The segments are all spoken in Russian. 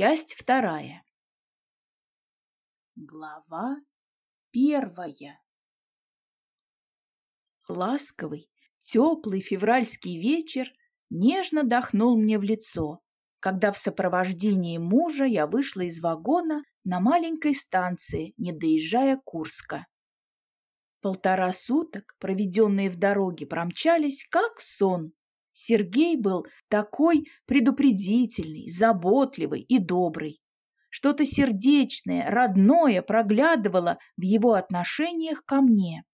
Часть вторая. Глава первая. Ласковый, теплый февральский вечер нежно дохнул мне в лицо, когда в сопровождении мужа я вышла из вагона на маленькой станции, не доезжая Курска. Полтора суток, проведенные в дороге, промчались как сон. Сергей был такой предупредительный, заботливый и добрый. Что-то сердечное, родное проглядывало в его отношениях ко мне.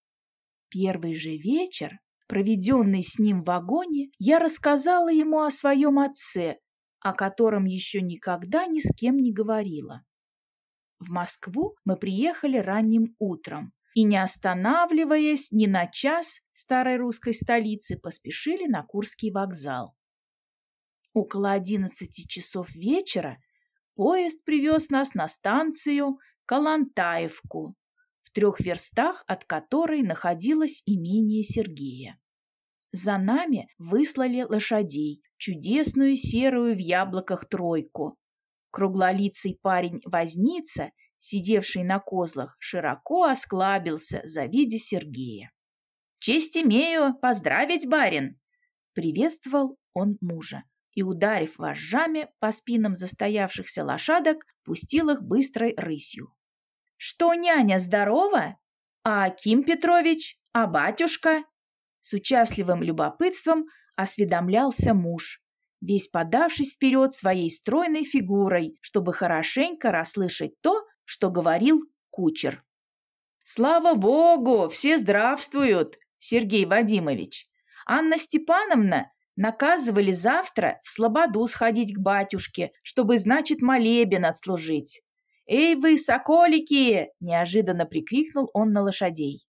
Первый же вечер, проведенный с ним в вагоне, я рассказала ему о своем отце, о котором еще никогда ни с кем не говорила. В Москву мы приехали ранним утром и, не останавливаясь ни на час старой русской столицы, поспешили на Курский вокзал. Около одиннадцати часов вечера поезд привез нас на станцию Калантаевку, в трех верстах от которой находилось имение Сергея. За нами выслали лошадей, чудесную серую в яблоках тройку. Круглолицый парень-возница – сидевший на козлах, широко осклабился, завидя Сергея. «Честь имею поздравить, барин!» Приветствовал он мужа и, ударив вожжами по спинам застоявшихся лошадок, пустил их быстрой рысью. «Что, няня, здорова? А Аким Петрович? А батюшка?» С участливым любопытством осведомлялся муж, весь подавшись вперед своей стройной фигурой, чтобы хорошенько расслышать то, что говорил кучер. «Слава богу, все здравствуют, Сергей Вадимович. Анна Степановна наказывали завтра в Слободу сходить к батюшке, чтобы, значит, молебен отслужить. «Эй вы, соколики!» – неожиданно прикрикнул он на лошадей.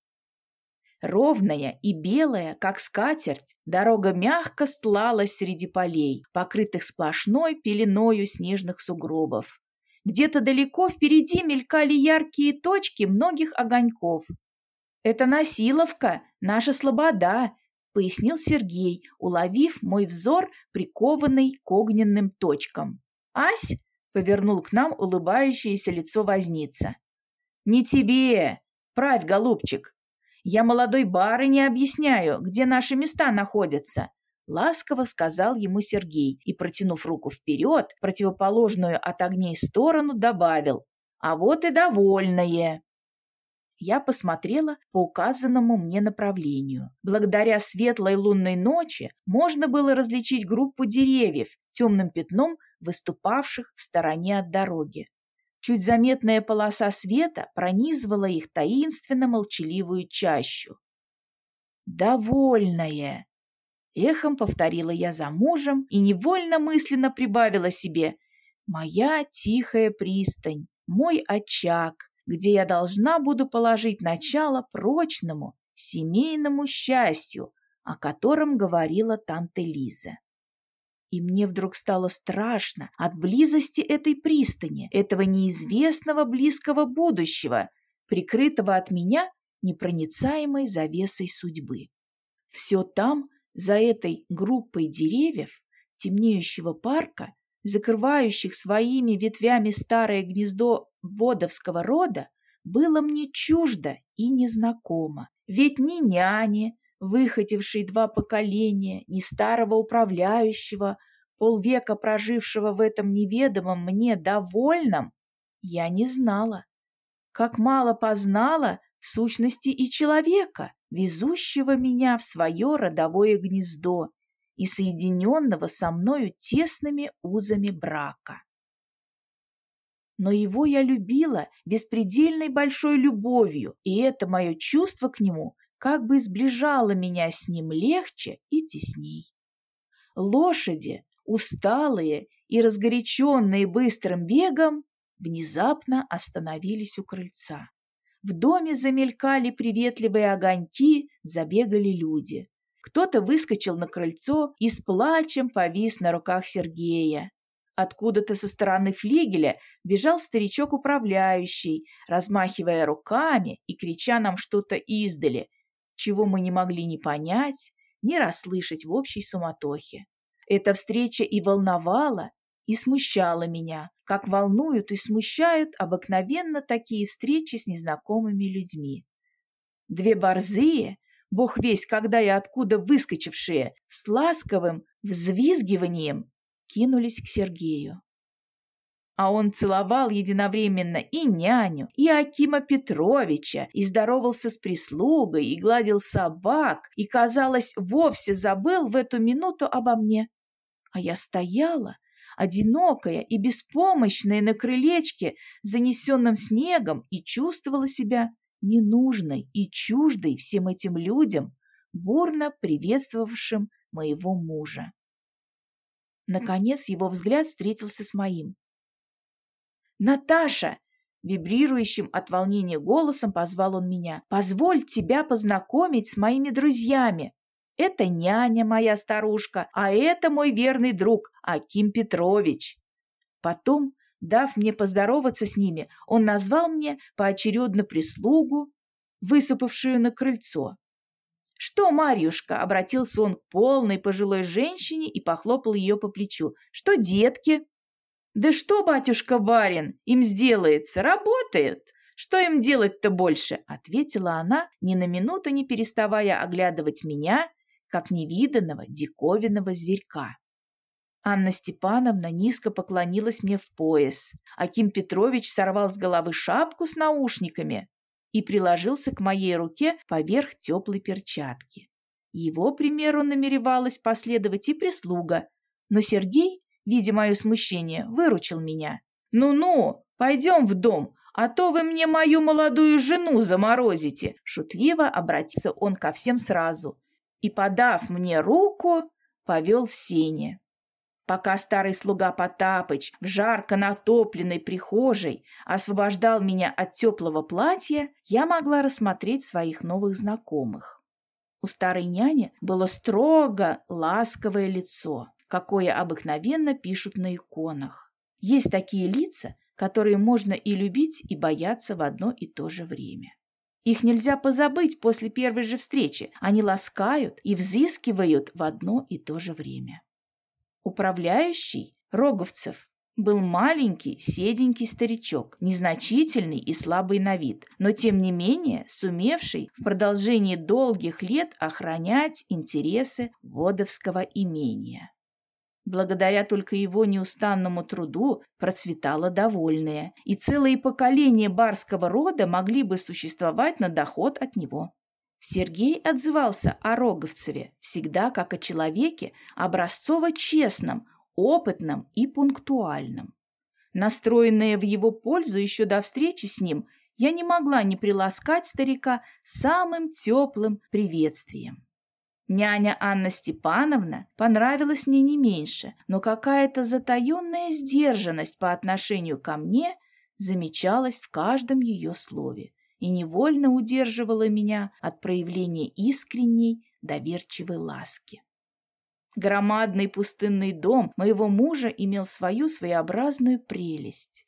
Ровная и белая, как скатерть, дорога мягко стлалась среди полей, покрытых сплошной пеленою снежных сугробов. Где-то далеко впереди мелькали яркие точки многих огоньков. «Это Насиловка, наша слобода», — пояснил Сергей, уловив мой взор, прикованный к огненным точкам. «Ась!» — повернул к нам улыбающееся лицо возница. «Не тебе! Правь, голубчик! Я молодой барыне объясняю, где наши места находятся. Ласково сказал ему Сергей и, протянув руку вперед, противоположную от огней сторону, добавил «А вот и довольное!» Я посмотрела по указанному мне направлению. Благодаря светлой лунной ночи можно было различить группу деревьев темным пятном, выступавших в стороне от дороги. Чуть заметная полоса света пронизывала их таинственно-молчаливую чащу. «Довольное!» Эхом повторила я за мужем и невольно мысленно прибавила себе «Моя тихая пристань, мой очаг, где я должна буду положить начало прочному, семейному счастью, о котором говорила танта Лиза». И мне вдруг стало страшно от близости этой пристани, этого неизвестного близкого будущего, прикрытого от меня непроницаемой завесой судьбы. Все там за этой группой деревьев, темнеющего парка, закрывающих своими ветвями старое гнездо водовского рода, было мне чуждо и незнакомо. Ведь ни няни, выхотевшей два поколения, ни старого управляющего, полвека прожившего в этом неведомом мне довольном, я не знала. Как мало познала в сущности и человека, везущего меня в свое родовое гнездо и соединенного со мною тесными узами брака. Но его я любила беспредельной большой любовью, и это мое чувство к нему как бы сближало меня с ним легче и тесней. Лошади, усталые и разгоряченные быстрым бегом, внезапно остановились у крыльца. В доме замелькали приветливые огоньки, забегали люди. Кто-то выскочил на крыльцо и с плачем повис на руках Сергея. Откуда-то со стороны флигеля бежал старичок-управляющий, размахивая руками и крича нам что-то издали, чего мы не могли ни понять, ни расслышать в общей суматохе. Эта встреча и волновала, и смущала меня, как волнуют и смущают обыкновенно такие встречи с незнакомыми людьми. Две борзые, бог весь когда и откуда выскочившие, с ласковым взвизгиванием кинулись к Сергею. А он целовал единовременно и няню, и Акима Петровича, и здоровался с прислугой, и гладил собак, и, казалось, вовсе забыл в эту минуту обо мне. А я стояла, одинокая и беспомощная на крылечке, занесенном снегом, и чувствовала себя ненужной и чуждой всем этим людям, бурно приветствовавшим моего мужа. Наконец его взгляд встретился с моим. «Наташа!» Вибрирующим от волнения голосом позвал он меня. «Позволь тебя познакомить с моими друзьями. Это няня моя старушка, а это мой верный друг Аким Петрович». Потом, дав мне поздороваться с ними, он назвал мне поочередно прислугу, высыпавшую на крыльцо. «Что, Марьюшка?» — обратился он к полной пожилой женщине и похлопал ее по плечу. «Что, детки?» «Да что, батюшка барин, им сделается? Работают!» «Что им делать-то больше?» — ответила она, ни на минуту не переставая оглядывать меня, как невиданного диковинного зверька. Анна Степановна низко поклонилась мне в пояс. Аким Петрович сорвал с головы шапку с наушниками и приложился к моей руке поверх теплой перчатки. Его примеру намеревалась последовать и прислуга, но Сергей видя мое смущение, выручил меня. «Ну-ну, пойдем в дом, а то вы мне мою молодую жену заморозите!» Шутливо обратился он ко всем сразу и, подав мне руку, повел в сене. Пока старый слуга Потапыч в жарко натопленной прихожей освобождал меня от теплого платья, я могла рассмотреть своих новых знакомых. У старой няни было строго ласковое лицо какое обыкновенно пишут на иконах. Есть такие лица, которые можно и любить, и бояться в одно и то же время. Их нельзя позабыть после первой же встречи. Они ласкают и взыскивают в одно и то же время. Управляющий Роговцев был маленький, седенький старичок, незначительный и слабый на вид, но тем не менее сумевший в продолжении долгих лет охранять интересы Водовского имения. Благодаря только его неустанному труду процветало довольное, и целые поколения барского рода могли бы существовать на доход от него. Сергей отзывался о Роговцеве всегда как о человеке образцово-честном, опытном и пунктуальном. Настроенная в его пользу еще до встречи с ним, я не могла не приласкать старика самым теплым приветствием. Няня Анна Степановна понравилась мне не меньше, но какая-то затаенная сдержанность по отношению ко мне замечалась в каждом ее слове и невольно удерживала меня от проявления искренней, доверчивой ласки. Громадный пустынный дом моего мужа имел свою своеобразную прелесть.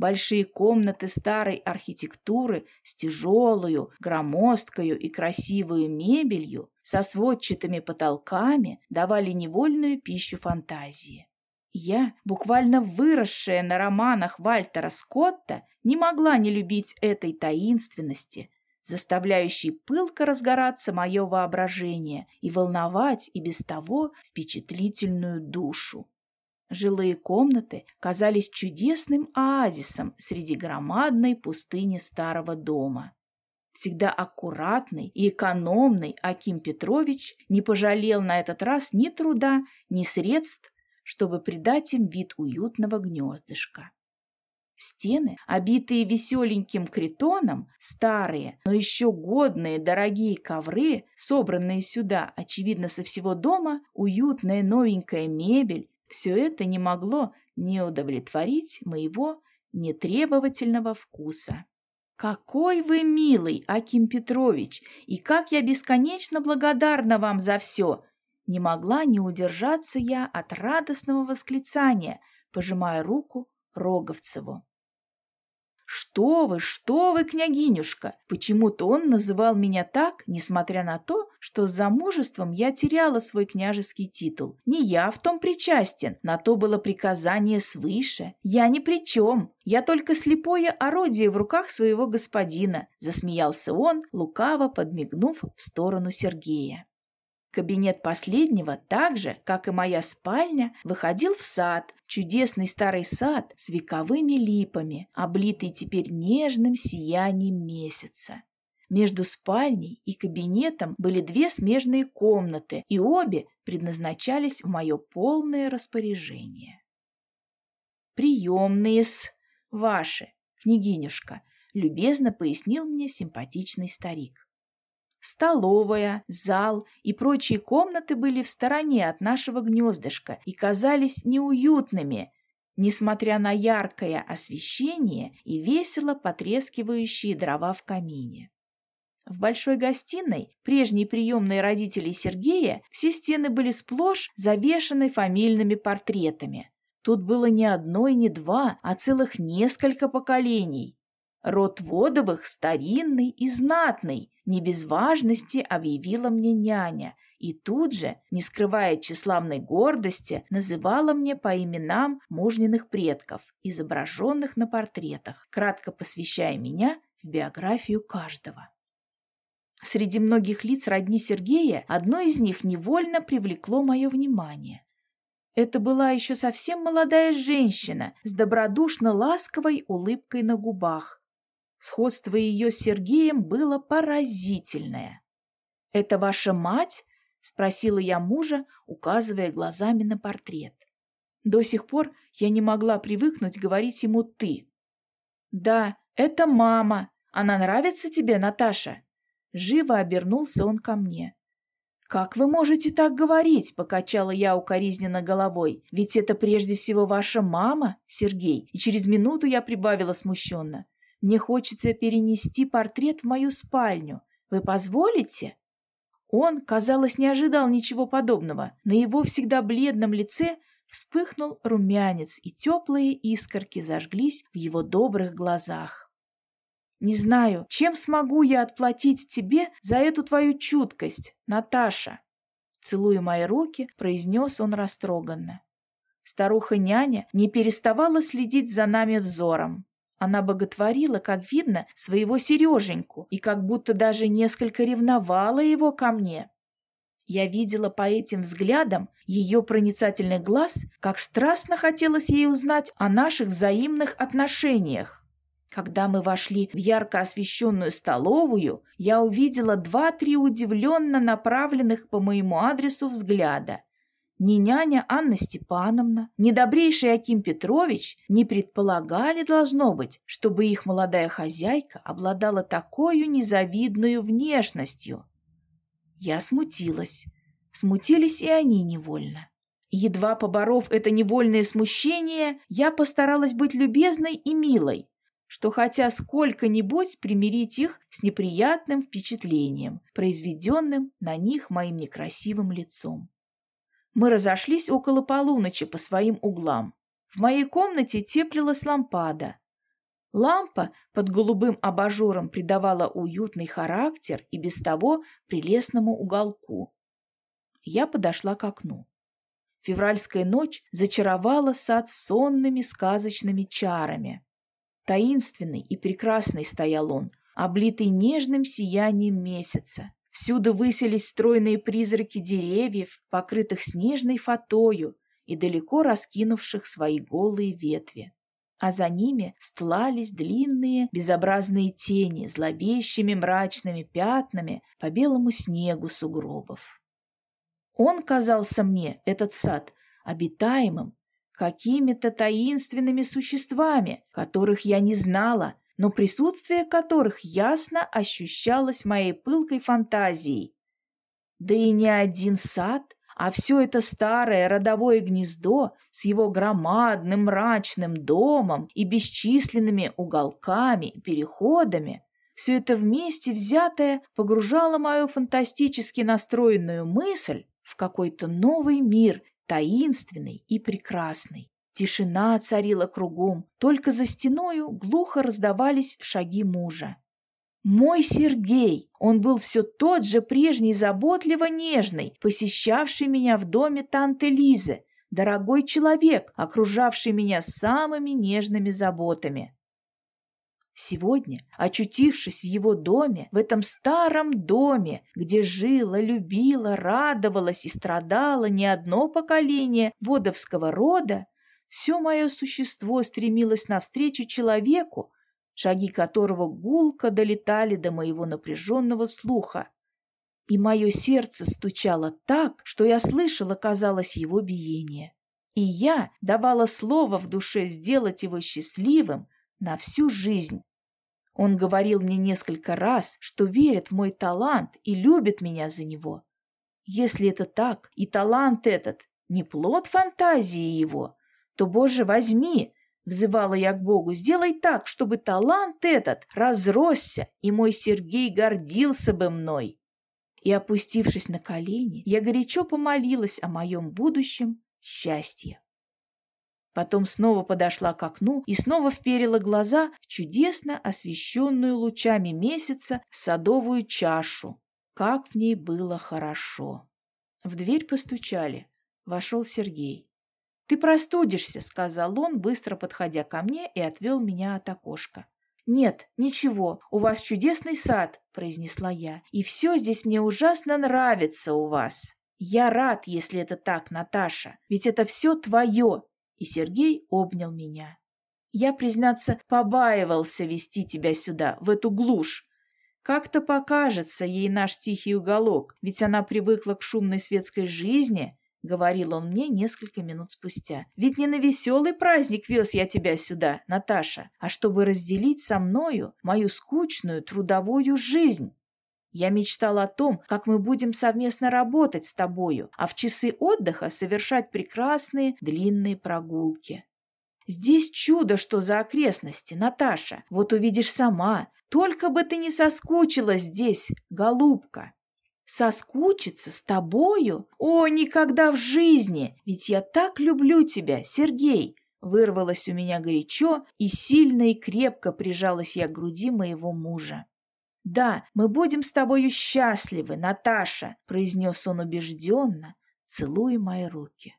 Большие комнаты старой архитектуры с тяжелую, громоздкою и красивую мебелью, со сводчатыми потолками, давали невольную пищу фантазии. Я, буквально выросшая на романах Вальтера Скотта, не могла не любить этой таинственности, заставляющей пылко разгораться мое воображение и волновать и без того впечатлительную душу. Жилые комнаты казались чудесным оазисом среди громадной пустыни старого дома. Всегда аккуратный и экономный Аким Петрович не пожалел на этот раз ни труда, ни средств, чтобы придать им вид уютного гнездышка. Стены, обитые веселеньким критоном, старые, но еще годные дорогие ковры, собранные сюда, очевидно, со всего дома, уютная новенькая мебель, все это не могло не удовлетворить моего нетребовательного вкуса. «Какой вы милый, Аким Петрович, и как я бесконечно благодарна вам за все!» Не могла не удержаться я от радостного восклицания, пожимая руку Роговцеву. «Что вы, что вы, княгинюшка!» Почему-то он называл меня так, несмотря на то, что с замужеством я теряла свой княжеский титул. Не я в том причастен, на то было приказание свыше. Я ни при чем, я только слепое орудие в руках своего господина, засмеялся он, лукаво подмигнув в сторону Сергея. Кабинет последнего, так же, как и моя спальня, выходил в сад, чудесный старый сад с вековыми липами, облитый теперь нежным сиянием месяца. Между спальней и кабинетом были две смежные комнаты, и обе предназначались в мое полное распоряжение. «Приемные-с, ваши, княгинюшка», — любезно пояснил мне симпатичный старик. Столовая, зал и прочие комнаты были в стороне от нашего гнездышка и казались неуютными, несмотря на яркое освещение и весело потрескивающие дрова в камине. В большой гостиной, прежней приемной родителей Сергея, все стены были сплошь завешаны фамильными портретами. Тут было не одно и не два, а целых несколько поколений. Род Водовых старинный и знатный, не без важности объявила мне няня, и тут же, не скрывая тщеславной гордости, называла мне по именам мужниных предков, изображенных на портретах, кратко посвящая меня в биографию каждого. Среди многих лиц родни Сергея одно из них невольно привлекло мое внимание. Это была еще совсем молодая женщина с добродушно-ласковой улыбкой на губах, Сходство ее с Сергеем было поразительное. «Это ваша мать?» – спросила я мужа, указывая глазами на портрет. До сих пор я не могла привыкнуть говорить ему «ты». «Да, это мама. Она нравится тебе, Наташа?» Живо обернулся он ко мне. «Как вы можете так говорить?» – покачала я укоризненно головой. «Ведь это прежде всего ваша мама, Сергей». И через минуту я прибавила смущенно. Мне хочется перенести портрет в мою спальню. Вы позволите?» Он, казалось, не ожидал ничего подобного. На его всегда бледном лице вспыхнул румянец, и теплые искорки зажглись в его добрых глазах. «Не знаю, чем смогу я отплатить тебе за эту твою чуткость, Наташа?» Целуя мои руки, произнес он растроганно. Старуха-няня не переставала следить за нами взором. Она боготворила, как видно, своего Сереженьку и как будто даже несколько ревновала его ко мне. Я видела по этим взглядам ее проницательный глаз, как страстно хотелось ей узнать о наших взаимных отношениях. Когда мы вошли в ярко освещенную столовую, я увидела два-три удивленно направленных по моему адресу взгляда ни няня Анна Степановна, ни добрейший Аким Петрович не предполагали, должно быть, чтобы их молодая хозяйка обладала такой незавидной внешностью. Я смутилась. Смутились и они невольно. Едва поборов это невольное смущение, я постаралась быть любезной и милой, что хотя сколько-нибудь примирить их с неприятным впечатлением, произведенным на них моим некрасивым лицом. Мы разошлись около полуночи по своим углам. В моей комнате теплилась лампада. Лампа под голубым абажуром придавала уютный характер и без того прелестному уголку. Я подошла к окну. Февральская ночь зачаровала сад сонными сказочными чарами. Таинственный и прекрасный стоял он, облитый нежным сиянием месяца. Всюду высились стройные призраки деревьев, покрытых снежной фатою и далеко раскинувших свои голые ветви. А за ними стлались длинные безобразные тени зловещими мрачными пятнами по белому снегу сугробов. Он казался мне, этот сад, обитаемым какими-то таинственными существами, которых я не знала но присутствие которых ясно ощущалось моей пылкой фантазией. Да и не один сад, а все это старое родовое гнездо с его громадным мрачным домом и бесчисленными уголками и переходами, все это вместе взятое погружало мою фантастически настроенную мысль в какой-то новый мир, таинственный и прекрасный. Тишина царила кругом, только за стеною глухо раздавались шаги мужа. Мой Сергей, он был все тот же прежний заботливо-нежный, посещавший меня в доме танты Лизы, дорогой человек, окружавший меня самыми нежными заботами. Сегодня, очутившись в его доме, в этом старом доме, где жила, любила, радовалась и страдала не одно поколение водовского рода, все мое существо стремилось навстречу человеку, шаги которого гулко долетали до моего напряженного слуха. И мое сердце стучало так, что я слышала, казалось, его биение. И я давала слово в душе сделать его счастливым на всю жизнь. Он говорил мне несколько раз, что верит в мой талант и любит меня за него. Если это так, и талант этот не плод фантазии его, то, Боже, возьми, взывала я к Богу, сделай так, чтобы талант этот разросся, и мой Сергей гордился бы мной. И, опустившись на колени, я горячо помолилась о моем будущем счастье. Потом снова подошла к окну и снова вперила глаза в чудесно освещенную лучами месяца садовую чашу. Как в ней было хорошо. В дверь постучали. Вошел Сергей. «Ты простудишься», — сказал он, быстро подходя ко мне и отвел меня от окошка. «Нет, ничего, у вас чудесный сад», — произнесла я, «и все здесь мне ужасно нравится у вас». «Я рад, если это так, Наташа, ведь это все твое, и Сергей обнял меня. Я, признаться, побаивался вести тебя сюда, в эту глушь. Как-то покажется ей наш тихий уголок, ведь она привыкла к шумной светской жизни, — говорил он мне несколько минут спустя. «Ведь не на веселый праздник вез я тебя сюда, Наташа, а чтобы разделить со мною мою скучную трудовую жизнь. Я мечтал о том, как мы будем совместно работать с тобою, а в часы отдыха совершать прекрасные длинные прогулки. Здесь чудо, что за окрестности, Наташа. Вот увидишь сама. Только бы ты не соскучилась здесь, голубка. Соскучиться с тобою? О, никогда в жизни! Ведь я так люблю тебя, Сергей!» Вырвалось у меня горячо, и сильно и крепко прижалась я к груди моего мужа. «Да, мы будем с тобою счастливы, Наташа», — произнес он убежденно, целуя мои руки.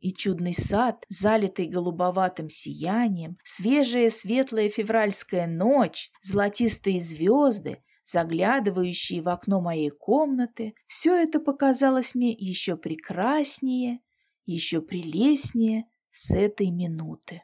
И чудный сад, залитый голубоватым сиянием, свежая светлая февральская ночь, золотистые звезды, заглядывающие в окно моей комнаты, все это показалось мне еще прекраснее, еще прелестнее с этой минуты.